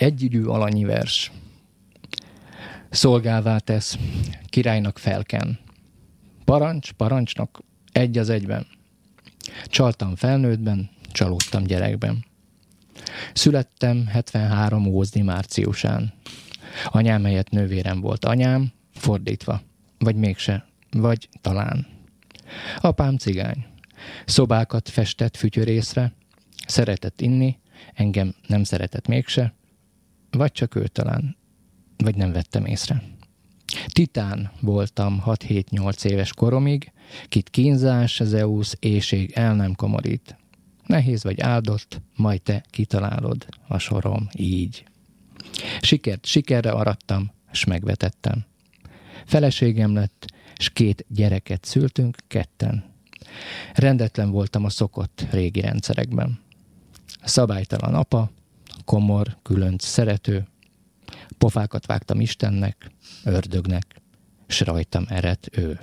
Együgyű alanyi vers. Szolgává tesz, királynak felken. Parancs, parancsnak, egy az egyben. Csaltam felnőttben, csalódtam gyerekben. Születtem 73 ózni márciusán. Anyám helyett nővérem volt anyám, fordítva. Vagy mégse, vagy talán. Apám cigány. Szobákat festett fütyörészre, szeretett inni, engem nem szeretett mégse, vagy csak ő talán, vagy nem vettem észre. Titán voltam 6-7-8 éves koromig, kit kínzás, Zeus, éjség el nem komorít. Nehéz vagy áldott, majd te kitalálod a sorom így. Sikert sikerre arattam, s megvetettem. Feleségem lett, s két gyereket szültünk ketten. Rendetlen voltam a szokott régi rendszerekben. Szabálytalan apa, komor, különc szerető, pofákat vágtam Istennek, ördögnek, s rajtam eredt ő.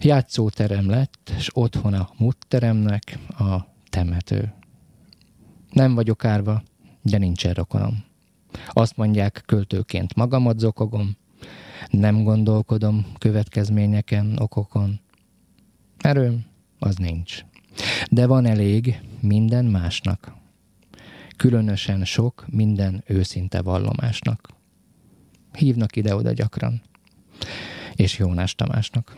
Játszóterem lett, s otthon a mutteremnek a temető. Nem vagyok árva, de nincsen rokonom. Azt mondják, költőként magamat zokogom, nem gondolkodom következményeken, okokon. Erőm az nincs. De van elég minden másnak. Különösen sok minden őszinte vallomásnak. Hívnak ide-oda gyakran. És Jónás Tamásnak.